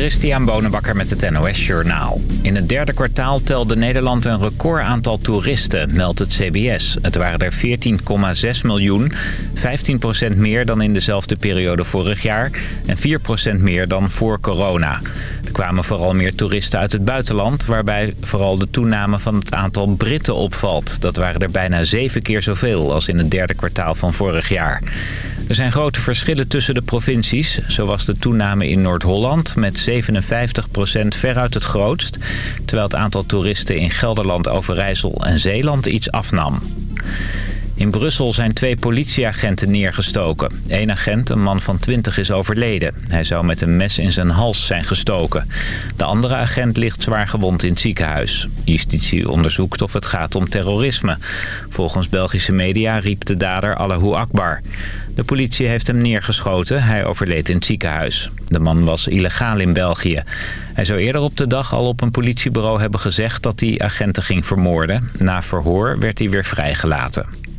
Christian Bonenbakker met het NOS Journaal. In het derde kwartaal telde Nederland een record aantal toeristen, meldt het CBS. Het waren er 14,6 miljoen, 15% meer dan in dezelfde periode vorig jaar... en 4% meer dan voor corona. Er kwamen vooral meer toeristen uit het buitenland... waarbij vooral de toename van het aantal Britten opvalt. Dat waren er bijna zeven keer zoveel als in het derde kwartaal van vorig jaar. Er zijn grote verschillen tussen de provincies. Zo was de toename in Noord-Holland met 57% veruit het grootst... terwijl het aantal toeristen in Gelderland, Overijssel en Zeeland iets afnam. In Brussel zijn twee politieagenten neergestoken. Eén agent, een man van 20, is overleden. Hij zou met een mes in zijn hals zijn gestoken. De andere agent ligt zwaar gewond in het ziekenhuis. Justitie onderzoekt of het gaat om terrorisme. Volgens Belgische media riep de dader Allahu Akbar. De politie heeft hem neergeschoten. Hij overleed in het ziekenhuis. De man was illegaal in België. Hij zou eerder op de dag al op een politiebureau hebben gezegd dat hij agenten ging vermoorden. Na verhoor werd hij weer vrijgelaten.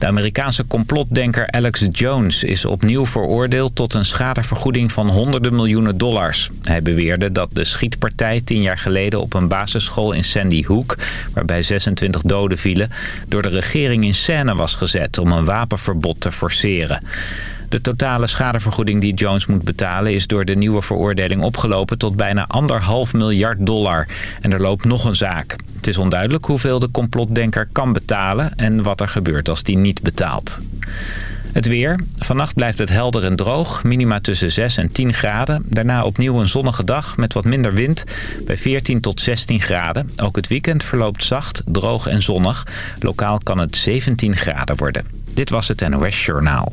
De Amerikaanse complotdenker Alex Jones is opnieuw veroordeeld tot een schadevergoeding van honderden miljoenen dollars. Hij beweerde dat de schietpartij tien jaar geleden op een basisschool in Sandy Hook, waarbij 26 doden vielen, door de regering in scène was gezet om een wapenverbod te forceren. De totale schadevergoeding die Jones moet betalen is door de nieuwe veroordeling opgelopen tot bijna anderhalf miljard dollar. En er loopt nog een zaak. Het is onduidelijk hoeveel de complotdenker kan betalen en wat er gebeurt als die niet betaalt. Het weer. Vannacht blijft het helder en droog. Minima tussen 6 en 10 graden. Daarna opnieuw een zonnige dag met wat minder wind. Bij 14 tot 16 graden. Ook het weekend verloopt zacht, droog en zonnig. Lokaal kan het 17 graden worden. Dit was het NOS Journaal.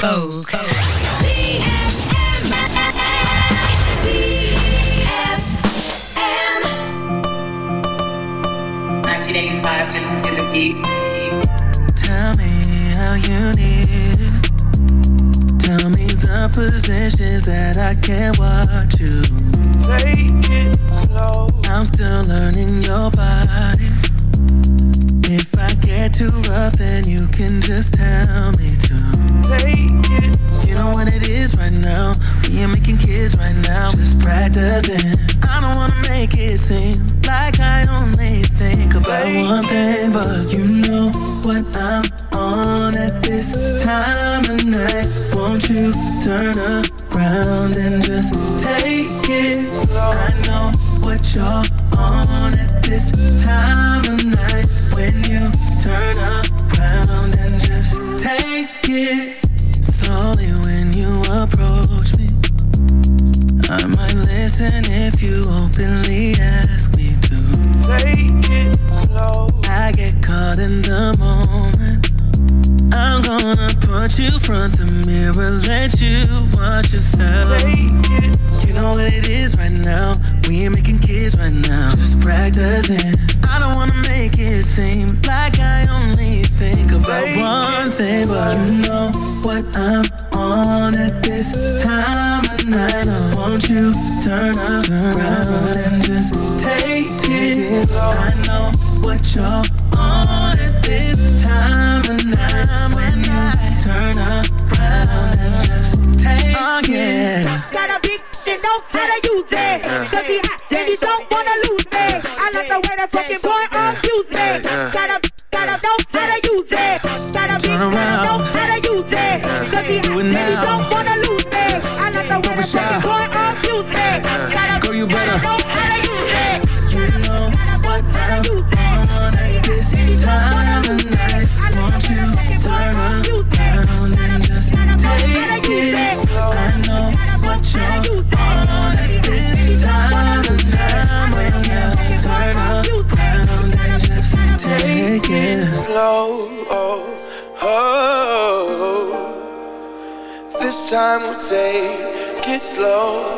Vogue. 1985 to, to the beat. Tell me how you need it. Tell me the positions that I can watch you. Take it slow. I'm still learning your body. If I get too rough, then you can just tell me to. Take it. You know what it is right now. We ain't making kids right now. Just practicing. I don't wanna make it seem like I only think about one thing, but you know what I'm on at this time of night. Won't you turn around and just take it slow? I know what you're on at this time of night. When you turn around and take it slowly when you approach me. I might listen if you openly ask me to. Take it slow. I get caught in the moment. I'm gonna put you front the mirror, let you watch yourself. Take it. You know what it is right now. We ain't making kids right now. Just practicing. I don't wanna make it seem like I only think about one thing, but you know what I'm on at this time of night. I want you turn around and just take it. I know what you're on at this time of night. When you turn around and just take oh, it. Got a big, they know how to use it. Cause he hot, and he don't slow.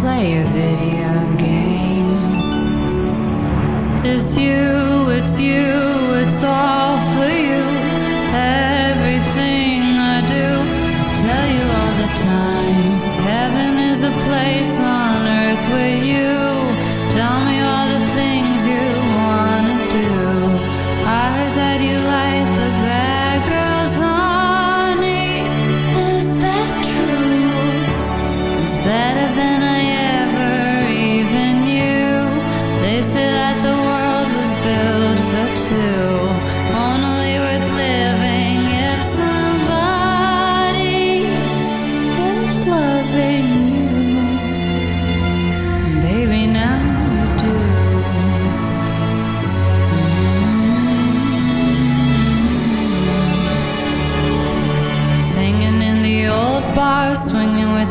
play a video game. It's you, it's you, it's all for you. Everything I do, I tell you all the time. Heaven is a place on earth with you. Tell me all the things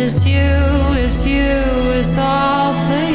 It's you, it's you, it's all things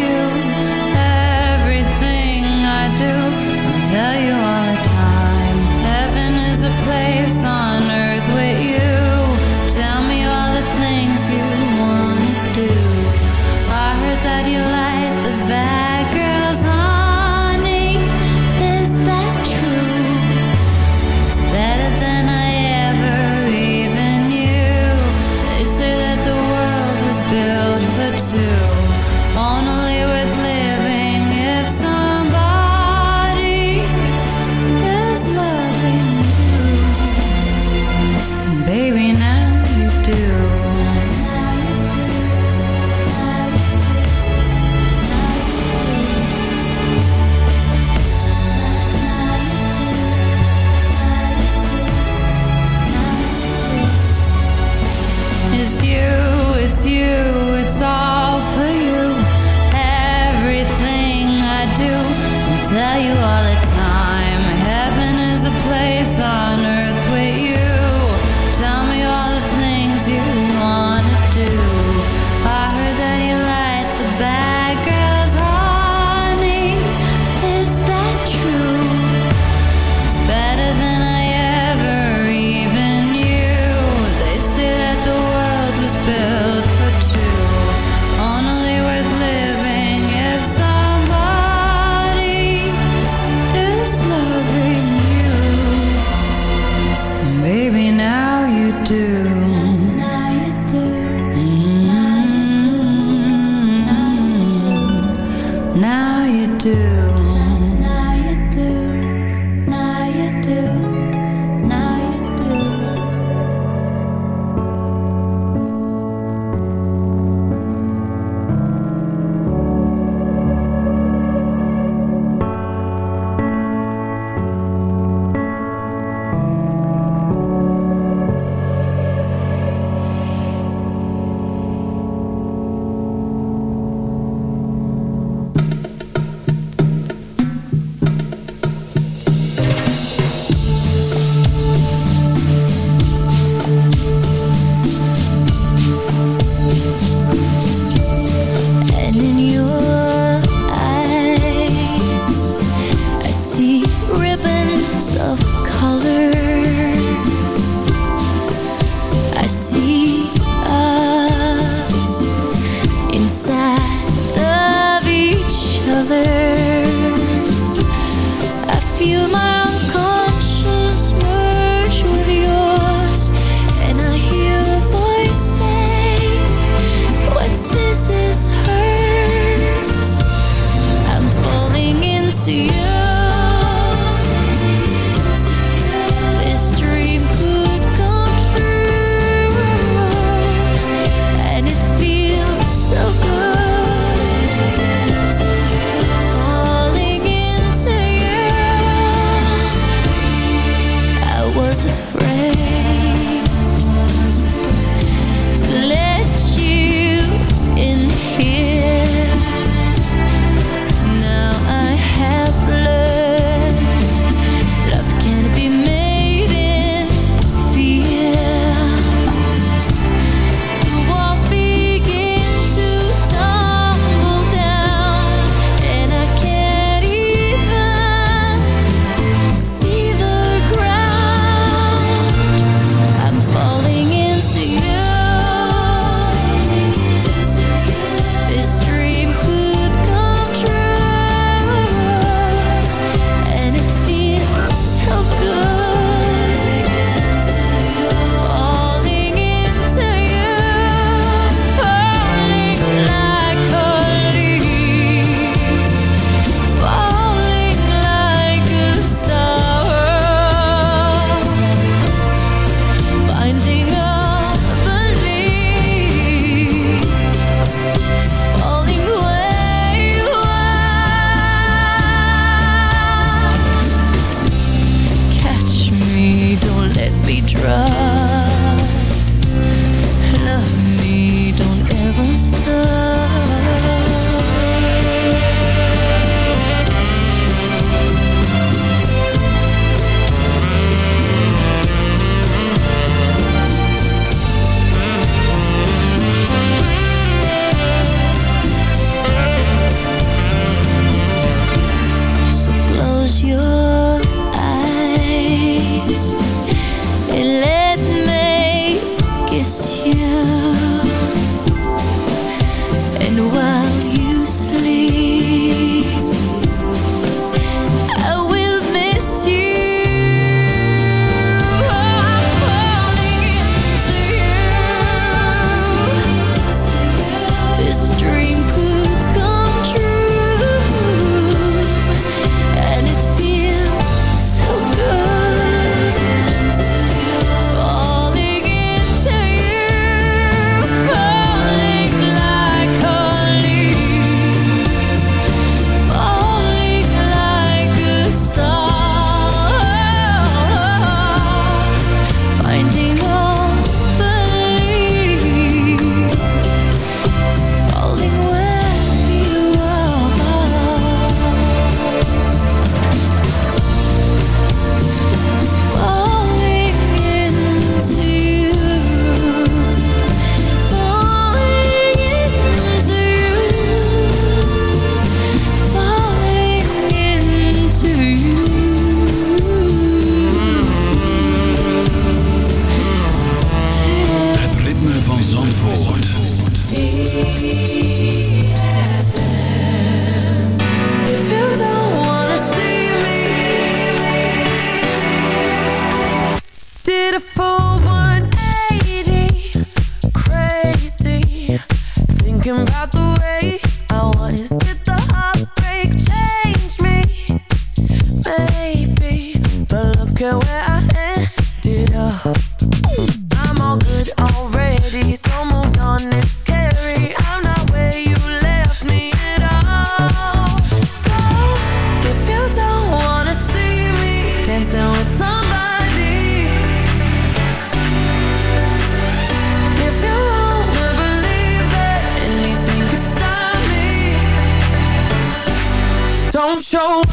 show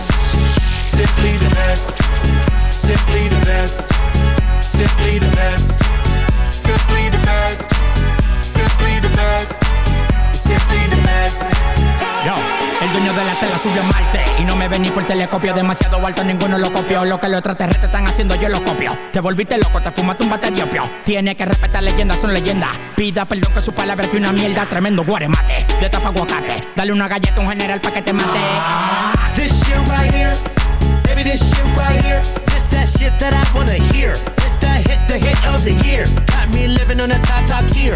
Y no me ven ni por telescopio. Demasiado alto, ninguno lo copió. Lo que los extraterrestres están haciendo, yo lo copio. Te volviste loco, te fumaste un bate de opio. Tiene que respetar leyendas, son leyendas Pida perdón que su palabra que una mierda. Tremendo guaremate, de tapa aguacate. Dale una galleta a un general pa' que te mate. This shit right here. Baby, this shit right here. This that shit that I wanna hear. This that hit, the hit of the year. Got me living on a top, top tier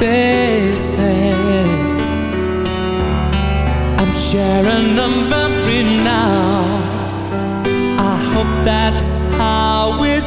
Spaces. I'm sharing a memory now. I hope that's how it